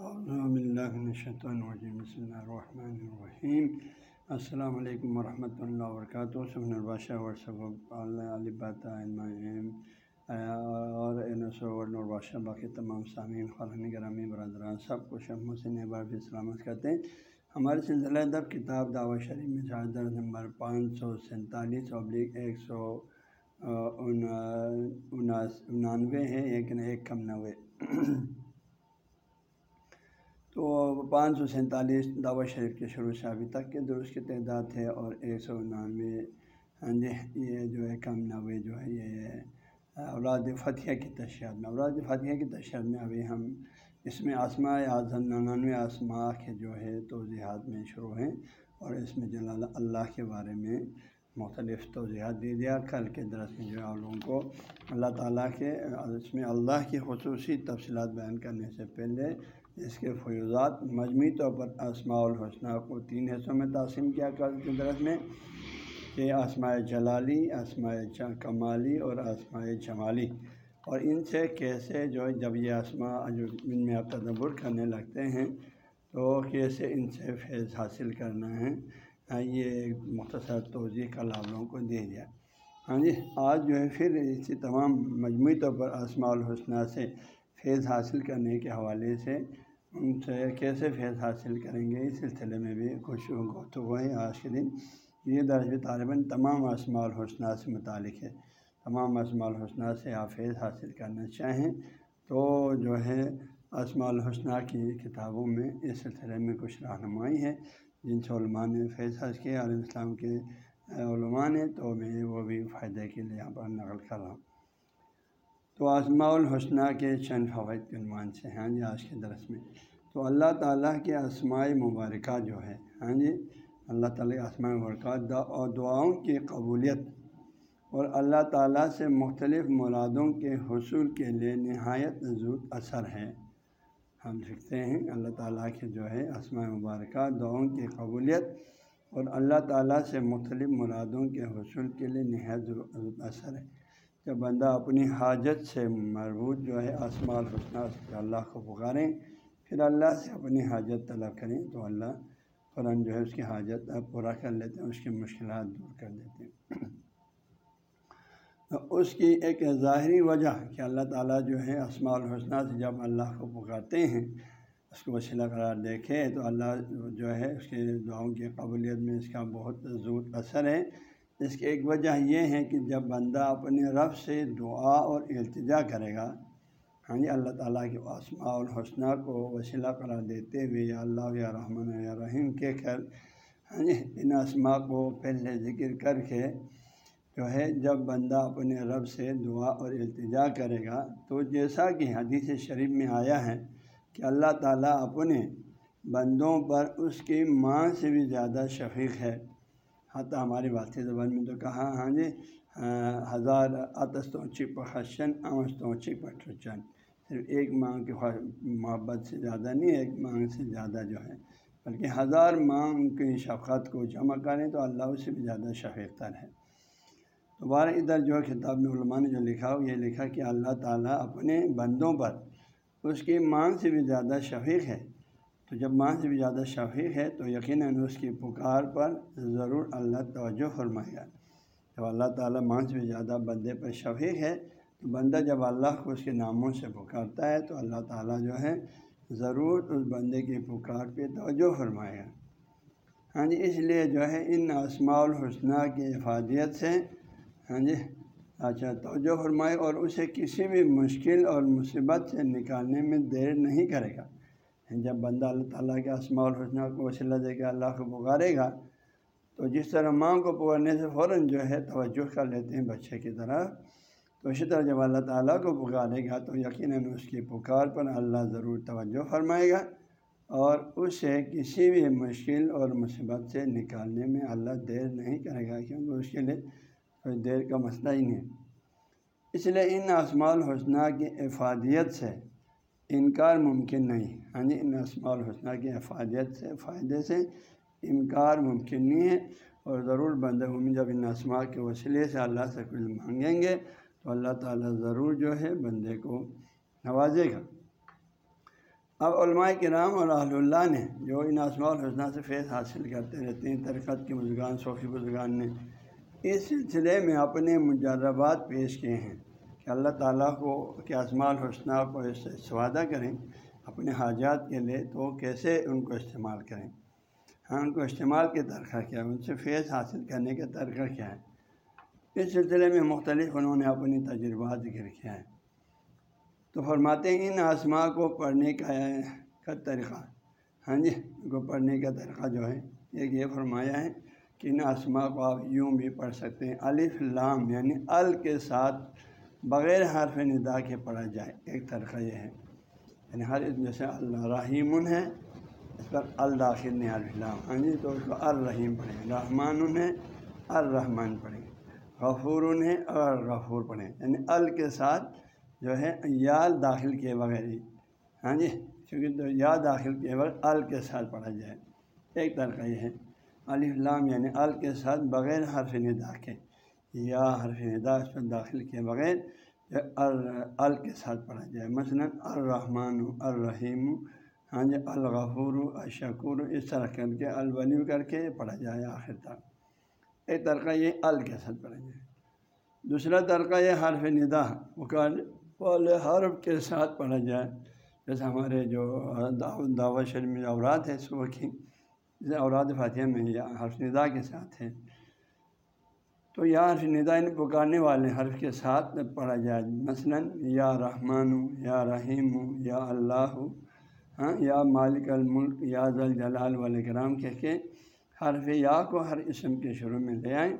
اللہ الرحمن الرحیم السلام علیکم ورحمۃ اللہ وبرکاتہ سبن الباشہ ورثب اور باقی تمام سامعین خالن گرامی برادران سب کو شم حسین بار بھی سلامت کرتے ہیں ہمارے سلسلہ ادب کتاب دعوت شریف میں درد نمبر پانچ سو سینتالیس ابلیغ ایک سو انانوے ہے ایک ایک کم نوے تو پانچ سو سینتالیس دعوت شریف کے شروع سے ابھی تک کے درست کی تعداد ہے اور ایک سو انانوے ہاں جی یہ جو ہے کم نوے جو ہے یہ اولاد فتح کی تشہیر میں، اولاد فتح کی تشہیر میں ابھی ہم اس میں آسما اعظم، ننانوے آسما کے جو ہے توضیحات میں شروع ہیں اور اس میں جلال اللہ کے بارے میں مختلف توضیحات دے دیا کل کے درس میں جو ہے لوگوں کو اللہ تعالیٰ کے، اس میں اللہ کی خصوصی تفصیلات بیان کرنے سے پہلے اس کے فیوزات مجموعی طور پر اسماع الحسنہ کو تین حصوں میں تقسیم کیا کر کے درخت میں، کہ آسماء جلالی، آسماء کمالی اور آسماء جمالی اور ان سے کیسے جو جب یہ آسما جو ان میں آپ تدبر کرنے لگتے ہیں، تو کیسے ان سے فیض حاصل کرنا ہے یہ ایک مختصر توضیع کا لابلوں کو دے دیا۔ ہاں جی آج جو ہے پھر اسی تمام مجموعی طور پر آسماء الحسنہ سے فیض حاصل کرنے کے حوالے سے سے کیسے فیض حاصل کریں گے؟ اس سلسلے میں بھی کچھ گفتگو ہے آج کے دن یہ درج طالباً تمام اسماع الحسنہ سے متعلق ہے۔ تمام اسماع الحسنہ سے آپ فیض حاصل کرنا چاہیں تو جو ہے اسماع الحسنہ کی کتابوں میں اس سلسلے میں کچھ رہنمائی ہے۔ جن سے علماء نے فیض حاصل کیا، علیہ السلام کے علماء نے، تو میں وہ بھی فائدے کے لیے یہاں پر نقل کر رہا ہوں۔ تو آسماء الحسنہ کے چند فوائد کے عنوان سے ہاں جی آج کے درس میں۔ تو اللہ تعالیٰ کے آسماء مبارکہ جو ہے ہاں جی اللہ تعالیٰ کے آسماء مبارکہ اور دعاؤں کی قبولیت اور اللہ تعالیٰ سے مختلف مرادوں کے حصول کے لیے نہایت زود اثر ہے۔ ہم سیکھتے ہیں، اللہ تعالیٰ کے جو ہے آسماء مبارکہ، دعاؤں کی قبولیت اور اللہ تعالیٰ سے مختلف مرادوں کے حصول کے لیے نہایت اثر ہے۔ جب بندہ اپنی حاجت سے مربوط جو ہے آسما الحسنہ سے اللہ کو پکاریں، پھر اللہ سے اپنی حاجت طلب کریں تو اللہ قرآن جو ہے اس کی حاجت پورا کر لیتے ہیں، اس کی مشکلات دور کر دیتے ہیں۔ تو اس کی ایک ظاہری وجہ کہ اللہ تعالیٰ جو ہے اسماع الحسنہ سے جب اللہ کو پکارتے ہیں، اس کو وسیلہ قرار دیکھے تو اللہ جو ہے اس کے دعاؤں کی قبولیت میں اس کا بہت زور اثر ہے۔ اس کی ایک وجہ یہ ہے کہ جب بندہ اپنے رب سے دعا اور التجا کرے گا ہاں جی اللہ تعالیٰ کے آسماء الحسنہ کو وسیلہ قرار دیتے ہوئے یا اللہ یا رحمن یا رحیم کے کر ہاں جی ان اسماء کو پہلے ذکر کر کے جو ہے، جب بندہ اپنے رب سے دعا اور التجا کرے گا، تو جیسا کہ حدیث شریف میں آیا ہے کہ اللہ تعالیٰ اپنے بندوں پر اس کی ماں سے بھی زیادہ شفیق ہے۔ حتیٰ ہماری بھارتی زبان میں تو کہا ہاں جی ہزار اتستوں چپ حسن امستوں چپ صرف ایک مانگ کی محبت سے زیادہ نہیں، ایک مانگ سے زیادہ جو ہے۔ بلکہ ہزار مانگ کی شفقت کو جمع کریں تو اللہ اس سے بھی زیادہ شفیق تر ہے۔ دوبارہ ادھر جو ہے خطاب میں علماء نے جو لکھا ہو یہ لکھا کہ اللہ تعالیٰ اپنے بندوں پر اس کی مانگ سے بھی زیادہ شفیق ہے۔ تو جب ماں سے بھی زیادہ شفیق ہے تو یقیناً اس کی پکار پر ضرور اللہ توجہ فرمائے گا۔ جب اللہ تعالیٰ ماں سے بھی زیادہ بندے پر شفیق ہے تو بندہ جب اللہ کو اس کے ناموں سے پکارتا ہے تو اللہ تعالیٰ جو ہے ضرور اس بندے کی پکار پہ توجہ فرمائے گا۔ ہاں جی اس لیے جو ہے ان اسماع الحسنہ کی افادیت سے ہاں جی اچھا توجہ فرمائے اور اسے کسی بھی مشکل اور مصیبت سے نکالنے میں دیر نہیں کرے گا۔ جب بندہ اللہ تعالیٰ کے اسماع الحسنہ کو وسیلہ دے کے اللہ کو پکارے گا، تو جس طرح ماں کو پکارنے سے فوراً جو ہے توجہ کر لیتے ہیں بچے کی طرح، تو اسی طرح جب اللہ تعالیٰ کو پکارے گا، تو یقیناً اس کی پکار پر اللہ ضرور توجہ فرمائے گا اور اسے کسی بھی مشکل اور مصیبت سے نکالنے میں اللہ دیر نہیں کرے گا، کیونکہ اس کے لیے کوئی دیر کا مسئلہ ہی نہیں۔ اس لیے ان اسماع الحسنہ کی افادیت سے انکار ممکن نہیں۔ ہاں جی ان اسماع الحسنہ کی افادیت سے فائدے سے انکار ممکن نہیں ہے اور ضرور بندہ ہوں جب ان اسماع کے وسیلے سے اللہ سے کچھ مانگیں گے تو اللہ تعالیٰ ضرور جو ہے بندے کو نوازے گا۔ اب علماء کرام اور اہل اللہ نے جو ان اسماع الحسنہ سے فیض حاصل کرتے رہتے ہیں، ترقت کے بزرگان، صوفی بزرگان نے، اس سلسلے میں اپنے مجربات پیش کیے ہیں۔ کہ اللہ تعالیٰ کو کہ اسماع الحسنہ کو اس سے استفادہ کریں اپنے حاجات کے لیے تو کیسے ان کو استعمال کریں؟ ہاں ان کو استعمال کے طریقہ کیا ہے ان سے فیض حاصل کرنے کا طریقہ کیا ہے اس سلسلے میں مختلف انہوں نے اپنی تجربات ذکر کیا ہے تو فرماتے ہیں، ان آسما کو پڑھنے کا کا طریقہ۔ ہاں جی ان کو پڑھنے کا طریقہ جو ہے، ایک یہ فرمایا ہے کہ ان آسما کو آپ یوں بھی پڑھ سکتے ہیں، الف لام یعنی ال کے ساتھ بغیر حرف ندا کے پڑھا جائے، ایک طریقہ یہ ہے۔ یعنی ہر جیسے اللہ ہے، اس پر الداخل نے الفلام ہاں جی تو اس کو الرحیم پڑھیں۔ رحمان ہے، الرحمن پڑھیں۔ غفور ہے اور غفور پڑھیں۔ یعنی ال کے ساتھ جو ہے، یا داخل کیے بغیر ہی۔ ہاں جی کیونکہ تو یا داخل کیے بغیر ال کے ساتھ پڑھا جائے۔ ایک طریقہ یہ ہے۔ الفلام یعنی ال کے ساتھ بغیر حرف ندا کے۔ یا حرف ندا اس پر داخل کیے بغیر ال کے ساتھ پڑھا جائے۔ مثلاً الرحمٰن، الرحیم ہاں جی الغفور، الشکور، اس طرح کر کے الولی کر کے پڑھا جائے آخر تک۔ ایک طریقہ یہ ال کے ساتھ پڑھا جائے۔ دوسرا طریقہ یہ حرف ندا مقابل والے حرف کے ساتھ پڑھا جائے۔ جیسے ہمارے جو دعوت شریف میں اوراد ہے صبح کی، جیسے اوراد فاتحہ میں یا حرف ندا کے ساتھ ہے۔ تو یا حرف ندا ان پکارنے والے حرف کے ساتھ پڑھا جائے۔ مثلاً یا رحمان یا رحیم یا اللہ ہاں یا مالک الملک، یا ذل جلال والے کرام کہہ کے حرف یا کو ہر اسم کے شروع میں لے آئیں۔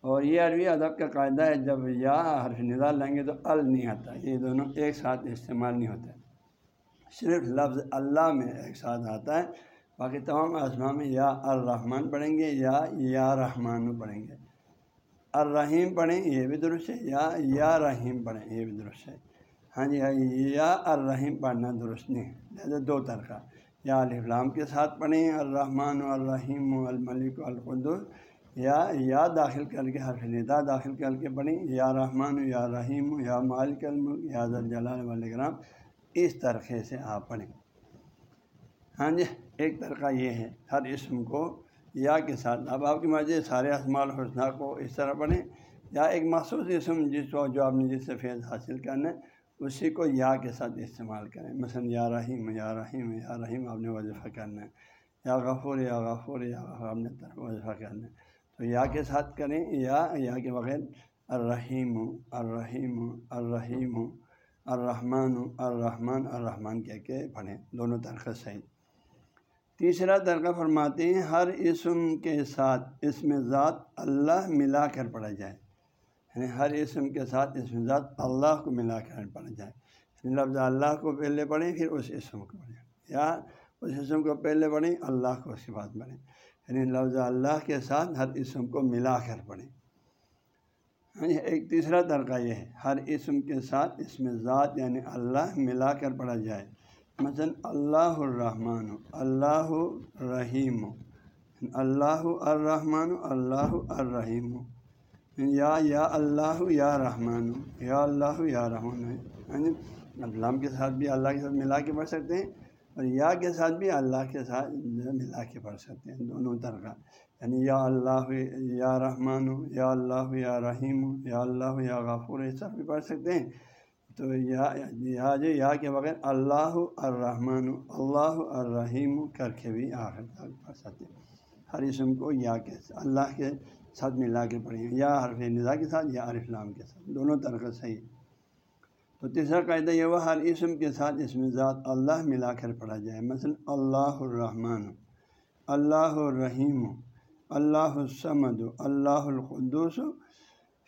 اور یہ عربی ادب کا قاعدہ ہے، جب یا حرف ندا لیں گے تو ال نہیں آتا۔ یہ دونوں ایک ساتھ استعمال نہیں ہوتا صرف لفظ اللہ میں ایک ساتھ آتا ہے۔ باقی تمام آسما میں یا الرحمن پڑھیں گے یا یا رحمان پڑھیں گے۔ الرحیم پڑھیں یہ بھی درست ہے، یا یا رحیم پڑھیں یہ بھی درست ہے۔ ہاں جی یا الرحیم پڑھنا درست نہیں ہے دو طرح یا الفلام کے ساتھ پڑھیں الرحمن الرحیم الملک القدس، یا یا داخل کر کے، حرف ندا داخل کر کے پڑھیں یا رحمان یا رحیم یا مالک الملک، یا جلال والے کرام اس طرقے سے آپ پڑھیں ہاں جی ایک طرقہ یہ ہے، ہر اسم کو یا کے ساتھ اب آپ کی مرضی سارے اسمال الحسنہ کو اس طرح پڑھیں، یا ایک مخصوص اسم جس کو جو آپ نے جس سے فیض حاصل کرنا ہے، اسی کو یا کے ساتھ استعمال کریں۔ مثلا یا رحیم یا رحیم یا رحیم آپ نے وظیفہ کرنا ہے۔ یا غفور یا غفور یا غفور آپ نے وظیفہ کرنا ہے۔ تو یا کے ساتھ کریں، یا یا کے بغیر الرحیم الرحیم الرحیم، الرحمن الرحمن الرحمن کہہ کے پڑھیں۔ دونوں طرح صحیح۔ تیسرا درخہ فرماتے ہیں، ہر اسم کے ساتھ اسم ذات اللہ ملا کر پڑھا جائے۔ یعنی ہر اسم کے ساتھ اسم ذات اللہ کو ملا کر پڑھا جائے۔ یعنی لفظ اللہ کو پہلے پڑھیں، پھر اس اسم کو پڑھیں۔ یا اس اسم کو پہلے پڑھیں، اللہ کو اس کے بعد پڑھیں۔ یعنی لفظ اللہ کے ساتھ ہر اسم کو ملا کر پڑھیں۔ یعنی ایک تیسرا طریقہ یہ ہے، ہر اسم کے ساتھ اسم ذات یعنی اللہ ملا کر پڑھا جائے۔ مثلاً اللہ الرحمن، اللہ الرحیم، اللہ الرحمن، اللہ الرحیم، یا یا اللہ، یا رحمان یا اللہ، یا رحمان یعنی اللہ کے ساتھ بھی اللہ کے ساتھ ملا کے پڑھ سکتے ہیں اور یا کے ساتھ بھی اللہ کے ساتھ ملا کے پڑھ سکتے ہیں، دونوں طرح۔ یعنی یا اللہ، یا رحمان یا اللہ، یا رحیم، یا اللہ، یا غفور، یہ سب بھی پڑھ سکتے ہیں۔ تو یا جو یا کے بغیر اللہ الرحمن، اللہ الرحیم کر کے بھی آخر تک پڑھ سکتے ہیں۔ ہر اسم کو یا کے اللہ کے ساتھ ملا کے پڑھیں یا حرف نظا کے ساتھ یا عرفلام کے ساتھ، دونوں طرح صحیح۔ تو تیسرا قاعدہ یہ وہ ہر اسم کے ساتھ اسم ذات اللہ ملا کر پڑھا جائے۔ مثلا اللہ الرحمن، اللہ الرحیم، اللہ السمد اللہ القدوس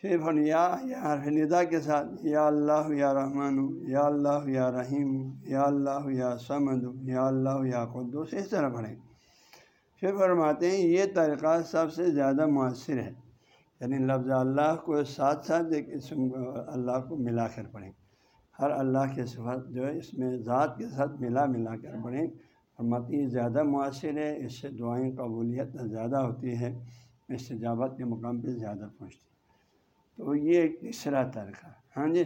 پھر یا حرف ندا کے ساتھ، یا اللہ یا رحمٰن یا اللہ یا رحیم، یا اللہ یا سمد، یا اللہ یا قدوس، اس طرح پڑھیں۔ پھر فرماتے ہیں، یہ طریقہ سب سے زیادہ مؤثر ہے۔ یعنی لفظ اللہ کو ساتھ ساتھ ایک اسم اللہ کو ملا کر پڑھیں۔ ہر اللہ کے صفت جو ہے، اس میں ذات کے ساتھ ملا ملا کر پڑھیں۔ فرماتی زیادہ مؤثر ہے، اس سے دعائیں قبولیت زیادہ ہوتی ہے، استجابت کے مقام پہ زیادہ پہنچتی تو یہ ایک تیسرا طریقہ ہاں جی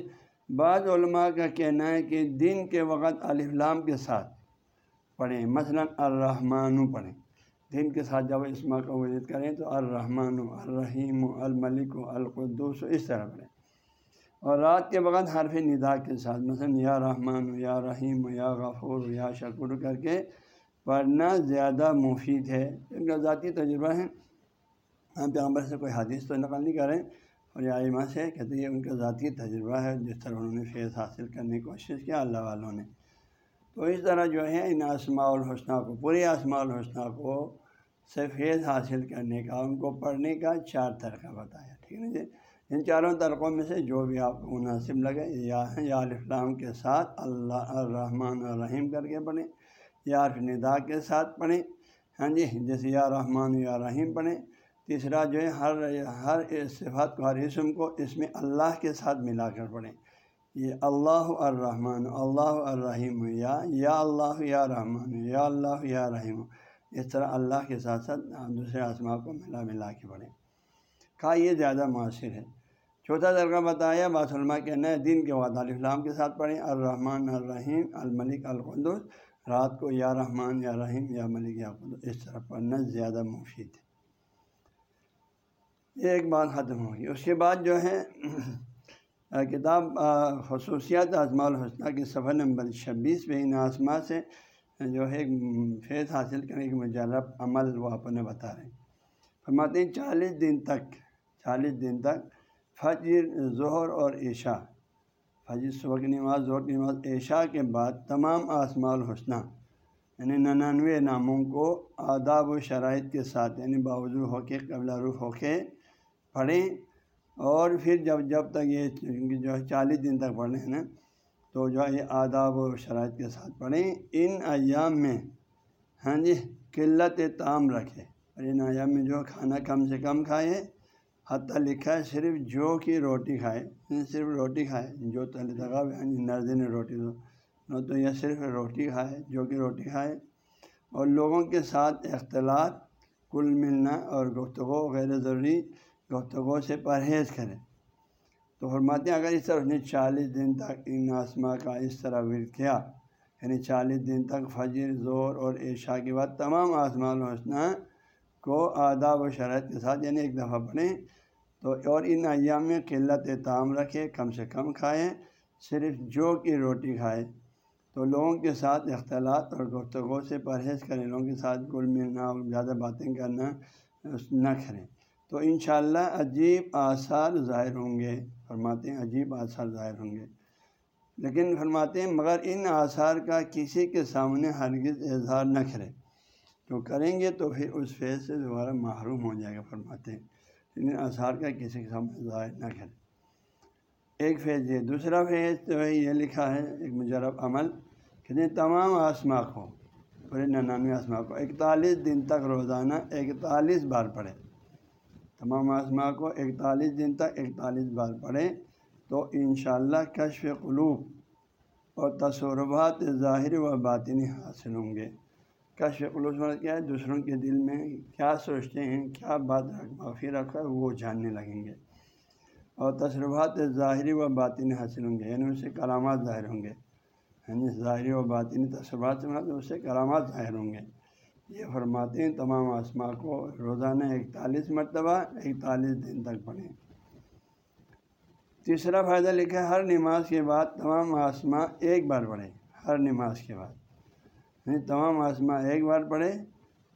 بعض علماء کا کہنا ہے کہ دن کے وقت الفلام کے ساتھ پڑھیں، مثلاً الرحمٰن پڑھیں۔ دن کے ساتھ جب اسما کو وزد کریں تو الرحمٰن، الرحیم، الملک القدوس اس طرح پڑھیں۔ اور رات کے وقت حرف ندا کے ساتھ، مثلاً یا رحمان یا رحیم، یا غفور، یا شکر کر کے پڑھنا زیادہ مفید ہے۔ ان کا ذاتی تجربہ ہے۔ ہم پیغمبر سے کوئی حادث تو نقل نہیں کریں۔ اور یا ایما سے کہتے ہیں ان کا ذاتی تجربہ ہے، جس طرح انہوں نے فیض حاصل کرنے کی کوشش کیا اللہ والوں نے۔ تو اس طرح جو ہے، ان آسماء الحسنہ کو پورے آسماء الحسنہ کو سے فیض حاصل کرنے کا، ان کو پڑھنے کا چار طریقہ بتایا، ٹھیک ہے نا جی؟ ان چاروں طریقوں میں سے جو بھی آپ کو مناسب لگے، یا یا الفلام کے ساتھ اللہ، الرحمن الرحیم کر کے پڑھیں، یا ندا کے ساتھ پڑھیں۔ ہاں جی جیسے یا رحمان یا رحیم پڑھیں۔ تیسرا جو ہے، ہر ہر صفات کو، ہر اسم کو اس میں اللہ کے ساتھ ملا کر پڑھیں۔ یہ اللہ الرحمن، اللہ الرحیم، یا یا اللہ یا رحمان، یا اللہ یا رحیم۔ اس طرح اللہ کے ساتھ ساتھ دوسرے آسما کو ملا ملا کے پڑھیں۔ کہا یہ زیادہ مؤثر ہے۔ چوتھا درگاہ بتایا علماء کے نئے دن کے بعد الفلام کے ساتھ پڑھیں۔ الرحمن الرحیم، الملک القدس۔ رات کو یا رحمان یا رحیم یا ملک یا قدس، اس طرح پڑھنا زیادہ مفید ہے۔ یہ ایک بات ختم ہوگی اس کے بعد جو ہے کتاب خصوصیات اعظماء الحسنہ کے صفحہ نمبر چھبیس پہ ان آسما سے جو ہے فیض حاصل کرنے کے مجرب عمل وہ اپنے بتا رہے ہیں۔ فرماتے ہیں، چالیس دن تک، چالیس دن تک فجر، ظہر اور عشاء۔ فجر صبح کی نماز، ظہر کی نماز، عشاء کے بعد تمام آسماء الحسنہ یعنی ننانوے ناموں کو آداب و شرائط کے ساتھ یعنی باوجود ہو کے قبل روح ہو کے پڑھیں۔ اور پھر جب جب تک یہ جو ہے چالیس دن تک پڑھیں نا، تو جو ہے یہ آداب و شرائط کے ساتھ پڑھیں۔ ان ایام میں ہاں جی قلت تام رکھے اور ان ایام میں جو کھانا کم سے کم کھائے حتیٰ لکھا ہے، صرف جو کی روٹی کھائے ہاں، صرف روٹی کھائے جو تل تغاب یعنی نردن روٹی دو۔ نہ تو یہ صرف روٹی کھائے جو کہ روٹی کھائے اور لوگوں کے ساتھ اختلاط، کل ملنا اور گفتگو غیر ضروری۔ گفتگو سے پرہیز کرے تو فرماتے ہیں، اگر اس طرح نے چالیس دن تک ان آسما کا اس طرح ورد کیا یعنی چالیس دن تک فجر زور اور عشاء کے بعد تمام آسمان الحسنہ کو آداب و شرائط کے ساتھ یعنی ایک دفعہ پڑھیں، تو اور ان ایام میں قلت تعام رکھے کم سے کم کھائیں، صرف جو کی روٹی کھائے تو لوگوں کے ساتھ اختلاط اور گفتگو سے پرہیز کریں، لوگوں کے ساتھ گل ملنا زیادہ باتیں کرنا نہ کریں۔ تو انشاءاللہ عجیب آثار ظاہر ہوں گے۔ فرماتے ہیں عجیب آثار ظاہر ہوں گے۔ لیکن فرماتے ہیں مگر ان آثار کا کسی کے سامنے ہرگز اظہار نہ کرے تو کریں گے تو پھر اس فیض سے دوبارہ محروم ہو جائے گا، فرماتے ہیں۔ ان آثار کا کسی کے سامنے ظاہر نہ کرے ایک فیض یہ، دوسرا فیض جو ہے یہ لکھا ہے ایک مجرب عمل کہ تمام آسما کو پورے ننانوے آسما کو، اکتالیس دن تک روزانہ اکتالیس بار پڑھے تمام آسما کو اکتالیس دن تک اکتالیس بار پڑھیں تو انشاءاللہ کشف قلوب اور تصورات ظاہر و باطنی حاصل ہوں گے۔ کشف قلوب کیا ہے دوسروں کے دل میں کیا سوچتے ہیں، کیا بات معافی رکھا ہے وہ جاننے لگیں گے۔ اور تصورات ظاہری و باطنی حاصل ہوں گے یعنی اس سے کرامات ظاہر ہوں گے۔ یعنی ظاہری و باطنی تصورات سے اس سے کرامات ظاہر ہوں گے۔ یہ فرماتے ہیں، تمام آسما کو روزانہ اکتالیس مرتبہ اکتالیس دن تک پڑھیں۔ تیسرا فائدہ لکھا ہے، ہر نماز کے بعد تمام آسما ایک بار پڑھیں۔ ہر نماز کے بعد۔ یعنی تمام آسما ایک بار پڑھے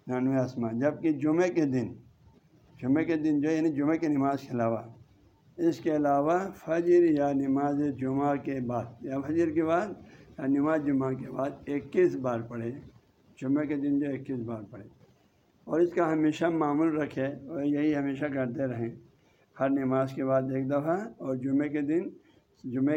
نانوے آسمان جبکہ جمعے کے دن جمعے کے دن جو یعنی جمعے کی نماز کے علاوہ۔ اس کے علاوہ فجر یا نماز جمعہ کے بعد، یا فجر کے بعد یا نماز جمعہ کے بعد اکیس بار پڑھے جمعہ کے دن جو اکیس بار پڑھے۔ اور اس کا ہمیشہ معمول رکھے اور یہی ہمیشہ کرتے رہیں۔ ہر نماز کے بعد ایک دفعہ اور جمعے کے دن جمعے